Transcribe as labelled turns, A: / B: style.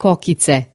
A: kokice.